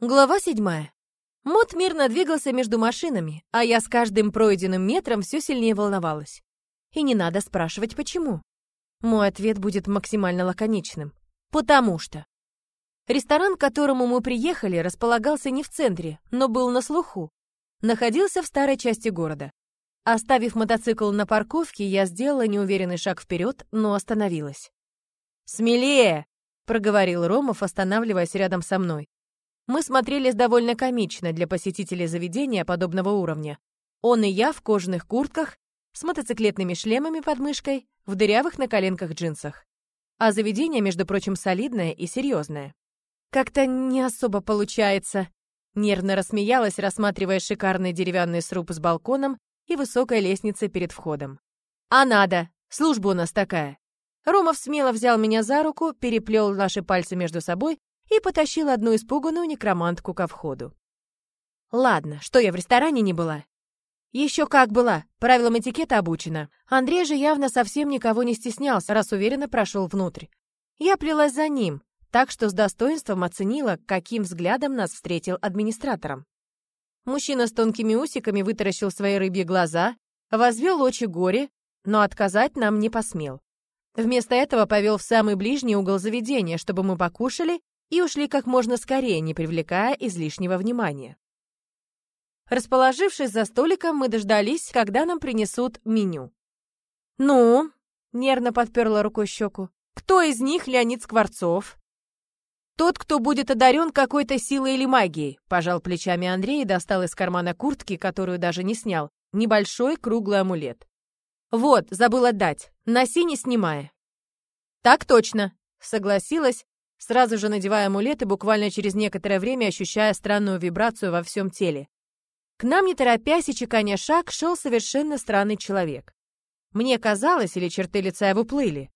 Глава седьмая. Мот мирно двигался между машинами, а я с каждым пройденным метром все сильнее волновалась. И не надо спрашивать, почему. Мой ответ будет максимально лаконичным. Потому что. Ресторан, к которому мы приехали, располагался не в центре, но был на слуху. Находился в старой части города. Оставив мотоцикл на парковке, я сделала неуверенный шаг вперед, но остановилась. «Смелее!» — проговорил Ромов, останавливаясь рядом со мной. Мы смотрелись довольно комично для посетителей заведения подобного уровня. Он и я в кожаных куртках, с мотоциклетными шлемами под мышкой, в дырявых на коленках джинсах. А заведение, между прочим, солидное и серьезное. Как-то не особо получается. Нервно рассмеялась, рассматривая шикарный деревянный сруб с балконом и высокой лестницей перед входом. А надо, служба у нас такая. Ромов смело взял меня за руку, переплел наши пальцы между собой и потащил одну испуганную некромантку ко входу. Ладно, что я в ресторане не была? Еще как была, правилам этикета обучена. Андрей же явно совсем никого не стеснялся, раз уверенно прошел внутрь. Я плелась за ним, так что с достоинством оценила, каким взглядом нас встретил администратором. Мужчина с тонкими усиками вытаращил свои рыбьи глаза, возвел очи горе, но отказать нам не посмел. Вместо этого повел в самый ближний угол заведения, чтобы мы покушали и ушли как можно скорее, не привлекая излишнего внимания. Расположившись за столиком, мы дождались, когда нам принесут меню. «Ну?» — нервно подперла рукой щеку. «Кто из них Леонид Скворцов?» «Тот, кто будет одарен какой-то силой или магией», — пожал плечами Андрей и достал из кармана куртки, которую даже не снял, небольшой круглый амулет. «Вот, забыл отдать. Носи, не снимая». «Так точно», — согласилась, сразу же надевая амулет и буквально через некоторое время ощущая странную вибрацию во всем теле. К нам, не торопясь и чеканя шаг, шел совершенно странный человек. Мне казалось, или черты лица его плыли.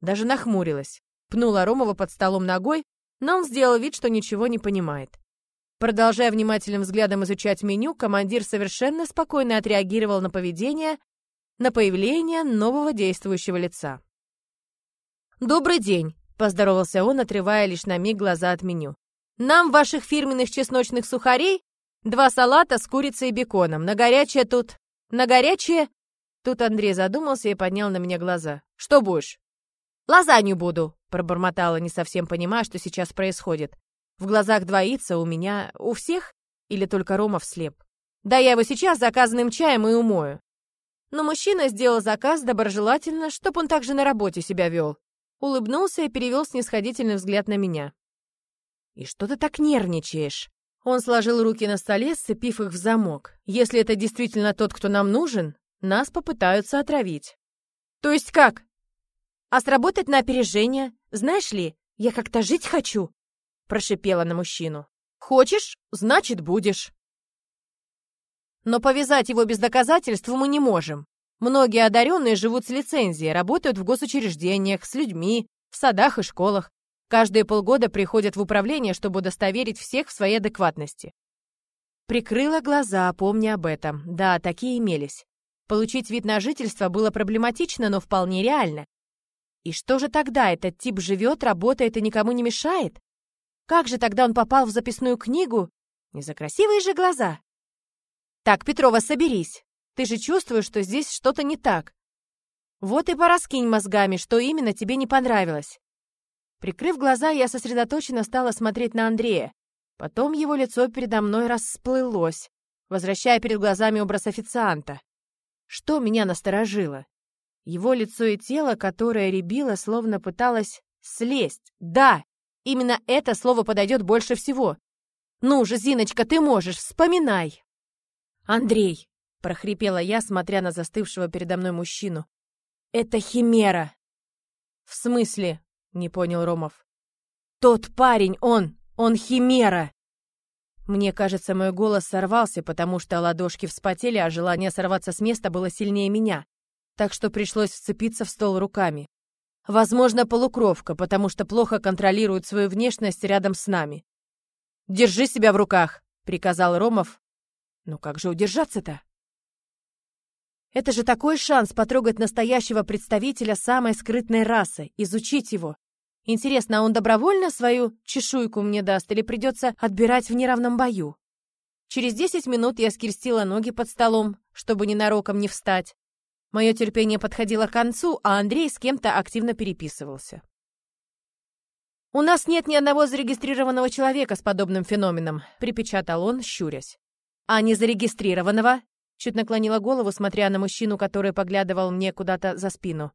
Даже нахмурилась. Пнула Ромова под столом ногой, но он сделал вид, что ничего не понимает. Продолжая внимательным взглядом изучать меню, командир совершенно спокойно отреагировал на поведение, на появление нового действующего лица. «Добрый день!» Поздоровался он, отрывая лишь на миг глаза от меню. «Нам ваших фирменных чесночных сухарей, два салата с курицей и беконом. На горячее тут... На горячее...» Тут Андрей задумался и поднял на меня глаза. «Что будешь?» «Лазанью буду», — пробормотала, не совсем понимая, что сейчас происходит. В глазах двоится у меня... У всех? Или только Рома вслеп? Да я его сейчас заказанным чаем и умою. Но мужчина сделал заказ доброжелательно, чтоб он также на работе себя вел улыбнулся и перевел снисходительный взгляд на меня. «И что ты так нервничаешь?» Он сложил руки на столе, сцепив их в замок. «Если это действительно тот, кто нам нужен, нас попытаются отравить». «То есть как?» «А сработать на опережение? Знаешь ли, я как-то жить хочу!» Прошипела на мужчину. «Хочешь? Значит, будешь!» Но повязать его без доказательств мы не можем. Многие одаренные живут с лицензией, работают в госучреждениях, с людьми, в садах и школах. Каждые полгода приходят в управление, чтобы удостоверить всех в своей адекватности. Прикрыла глаза, помня об этом. Да, такие имелись. Получить вид на жительство было проблематично, но вполне реально. И что же тогда этот тип живет, работает и никому не мешает? Как же тогда он попал в записную книгу? Не за красивые же глаза. Так, Петрова, соберись. Ты же чувствуешь, что здесь что-то не так. Вот и пораскинь мозгами, что именно тебе не понравилось. Прикрыв глаза, я сосредоточенно стала смотреть на Андрея. Потом его лицо передо мной расплылось, возвращая перед глазами образ официанта. Что меня насторожило? Его лицо и тело, которое рябило, словно пыталось слезть. Да, именно это слово подойдет больше всего. Ну же, Зиночка, ты можешь, вспоминай. Андрей, прохрипела я, смотря на застывшего передо мной мужчину. Это химера. В смысле? не понял Ромов. Тот парень, он, он химера. Мне кажется, мой голос сорвался, потому что ладошки вспотели, а желание сорваться с места было сильнее меня, так что пришлось вцепиться в стол руками. Возможно, полукровка, потому что плохо контролирует свою внешность рядом с нами. «Держи себя в руках!» — приказал Ромов. «Ну как же удержаться-то?» Это же такой шанс потрогать настоящего представителя самой скрытной расы, изучить его. Интересно, а он добровольно свою чешуйку мне даст или придется отбирать в неравном бою? Через десять минут я скрестила ноги под столом, чтобы ненароком не встать. Мое терпение подходило к концу, а Андрей с кем-то активно переписывался. «У нас нет ни одного зарегистрированного человека с подобным феноменом», припечатал он, щурясь. «А не зарегистрированного?» Чуть наклонила голову, смотря на мужчину, который поглядывал мне куда-то за спину.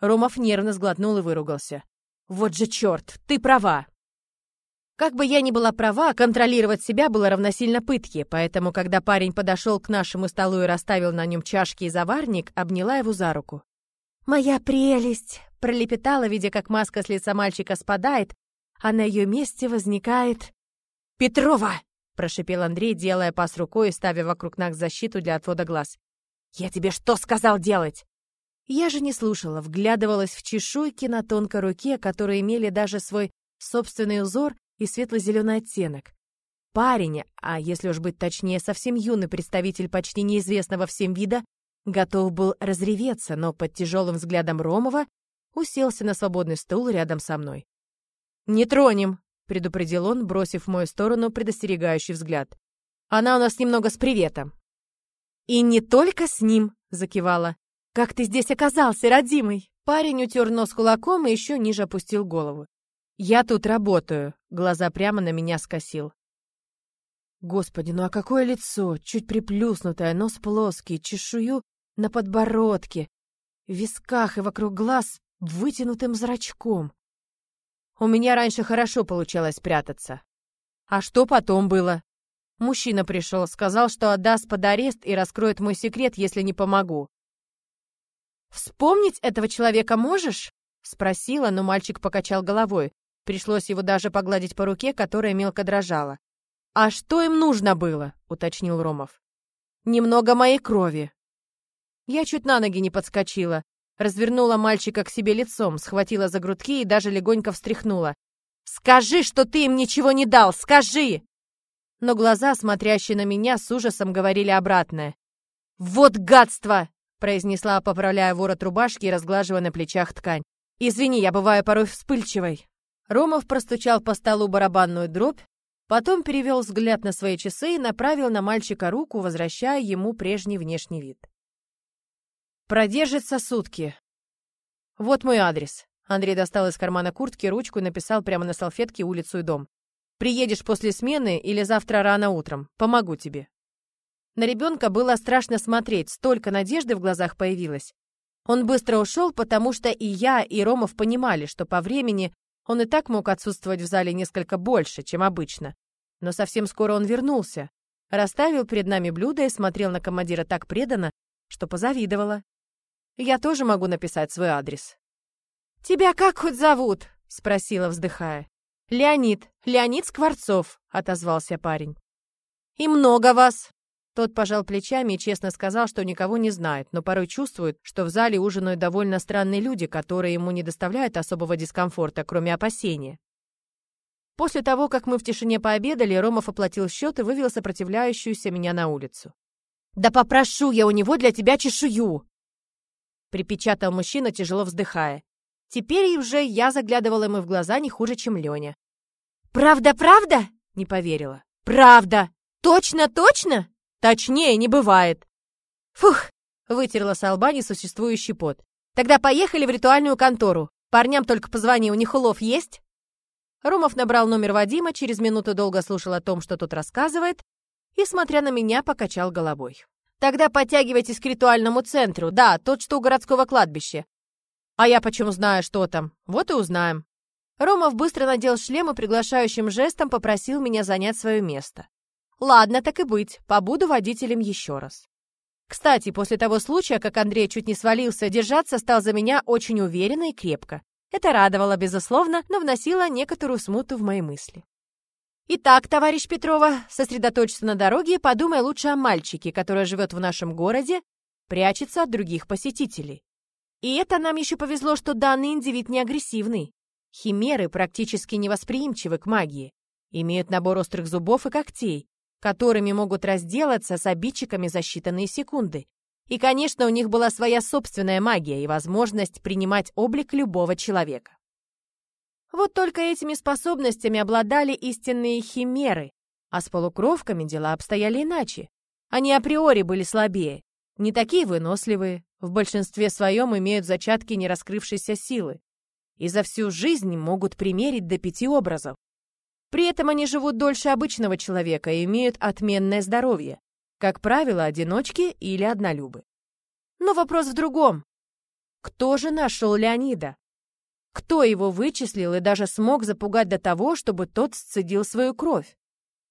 Ромов нервно сглотнул и выругался. «Вот же черт, ты права!» Как бы я ни была права, контролировать себя было равносильно пытке, поэтому, когда парень подошел к нашему столу и расставил на нем чашки и заварник, обняла его за руку. «Моя прелесть!» — пролепетала, видя, как маска с лица мальчика спадает, а на ее месте возникает... «Петрова!» — прошипел Андрей, делая пас рукой и ставя вокруг нас защиту для отвода глаз. «Я тебе что сказал делать?» Я же не слушала, вглядывалась в чешуйки на тонкой руке, которые имели даже свой собственный узор и светло-зеленый оттенок. Парень, а если уж быть точнее, совсем юный представитель почти неизвестного всем вида, готов был разреветься, но под тяжелым взглядом Ромова уселся на свободный стул рядом со мной. «Не тронем», — предупредил он, бросив в мою сторону предостерегающий взгляд. «Она у нас немного с приветом». «И не только с ним», — закивала. «Как ты здесь оказался, родимый?» Парень утер нос кулаком и еще ниже опустил голову. «Я тут работаю», — глаза прямо на меня скосил. Господи, ну а какое лицо, чуть приплюснутое, нос плоский, чешую на подбородке, в висках и вокруг глаз вытянутым зрачком. У меня раньше хорошо получалось прятаться. А что потом было? Мужчина пришел, сказал, что отдаст под арест и раскроет мой секрет, если не помогу. «Вспомнить этого человека можешь?» — спросила, но мальчик покачал головой. Пришлось его даже погладить по руке, которая мелко дрожала. «А что им нужно было?» — уточнил Ромов. «Немного моей крови». Я чуть на ноги не подскочила. Развернула мальчика к себе лицом, схватила за грудки и даже легонько встряхнула. «Скажи, что ты им ничего не дал! Скажи!» Но глаза, смотрящие на меня, с ужасом говорили обратное. «Вот гадство!» — произнесла, поправляя ворот рубашки и разглаживая на плечах ткань. «Извини, я бываю порой вспыльчивой». Ромов простучал по столу барабанную дробь, потом перевел взгляд на свои часы и направил на мальчика руку, возвращая ему прежний внешний вид. «Продержится сутки. Вот мой адрес». Андрей достал из кармана куртки ручку и написал прямо на салфетке улицу и дом. «Приедешь после смены или завтра рано утром. Помогу тебе». На ребенка было страшно смотреть, столько надежды в глазах появилось. Он быстро ушел, потому что и я, и Ромов понимали, что по времени он и так мог отсутствовать в зале несколько больше, чем обычно. Но совсем скоро он вернулся, расставил перед нами блюдо и смотрел на командира так преданно, что позавидовала. Я тоже могу написать свой адрес. «Тебя как хоть зовут?» — спросила, вздыхая. «Леонид, Леонид Скворцов», — отозвался парень. «И много вас?» Тот пожал плечами и честно сказал, что никого не знает, но порой чувствует, что в зале ужинают довольно странные люди, которые ему не доставляют особого дискомфорта, кроме опасения. После того, как мы в тишине пообедали, Ромов оплатил счет и вывел сопротивляющуюся меня на улицу. «Да попрошу я у него для тебя чешую!» Припечатал мужчина, тяжело вздыхая. Теперь уже я заглядывала ему в глаза не хуже, чем Леня. «Правда, правда?» — не поверила. «Правда! Точно, точно?» Точнее не бывает. Фух, вытерла с лба несуществующий пот. Тогда поехали в ритуальную контору. Парням только позвони, у них улов есть? Ромов набрал номер Вадима, через минуту долго слушал о том, что тот рассказывает, и, смотря на меня, покачал головой. «Тогда подтягивайтесь к ритуальному центру. Да, тот, что у городского кладбища. А я почему знаю, что там? Вот и узнаем». Ромов быстро надел шлем и приглашающим жестом попросил меня занять свое место. Ладно, так и быть, побуду водителем еще раз. Кстати, после того случая, как Андрей чуть не свалился, держаться стал за меня очень уверенно и крепко. Это радовало, безусловно, но вносило некоторую смуту в мои мысли. Итак, товарищ Петрова, сосредоточься на дороге и подумай лучше о мальчике, который живет в нашем городе, прячется от других посетителей. И это нам еще повезло, что данный индивид не агрессивный. Химеры практически невосприимчивы к магии, имеют набор острых зубов и когтей, которыми могут разделаться с обидчиками за считанные секунды. И, конечно, у них была своя собственная магия и возможность принимать облик любого человека. Вот только этими способностями обладали истинные химеры, а с полукровками дела обстояли иначе. Они априори были слабее, не такие выносливые, в большинстве своем имеют зачатки нераскрывшейся силы и за всю жизнь могут примерить до пяти образов. При этом они живут дольше обычного человека и имеют отменное здоровье, как правило, одиночки или однолюбы. Но вопрос в другом. Кто же нашел Леонида? Кто его вычислил и даже смог запугать до того, чтобы тот сцедил свою кровь?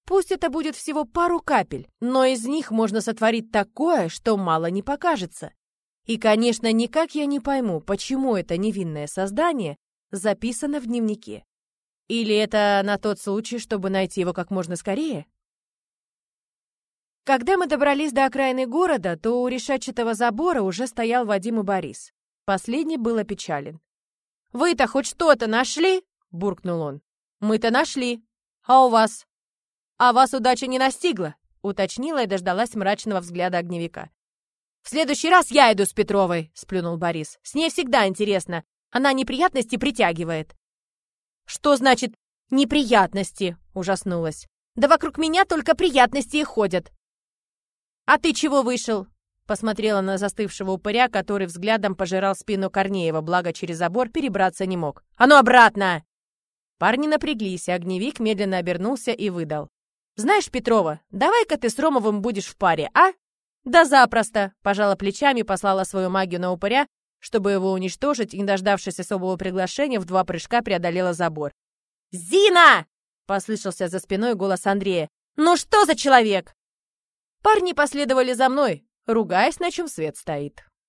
Пусть это будет всего пару капель, но из них можно сотворить такое, что мало не покажется. И, конечно, никак я не пойму, почему это невинное создание записано в дневнике. Или это на тот случай, чтобы найти его как можно скорее? Когда мы добрались до окраины города, то у решетчатого забора уже стоял Вадим и Борис. Последний был опечален. «Вы-то хоть что-то нашли?» — буркнул он. «Мы-то нашли. А у вас?» «А вас удача не настигла?» — уточнила и дождалась мрачного взгляда огневика. «В следующий раз я иду с Петровой», — сплюнул Борис. «С ней всегда интересно. Она неприятности притягивает». «Что значит «неприятности»?» — ужаснулась. «Да вокруг меня только приятности и ходят». «А ты чего вышел?» Посмотрела на застывшего упыря, который взглядом пожирал спину Корнеева, благо через забор перебраться не мог. «А ну обратно!» Парни напряглись, и огневик медленно обернулся и выдал. «Знаешь, Петрова, давай-ка ты с Ромовым будешь в паре, а?» «Да запросто!» — пожала плечами послала свою магию на упыря, чтобы его уничтожить, и, не дождавшись особого приглашения, в два прыжка преодолела забор. «Зина!» — послышался за спиной голос Андрея. «Ну что за человек?» Парни последовали за мной, ругаясь, на чем свет стоит.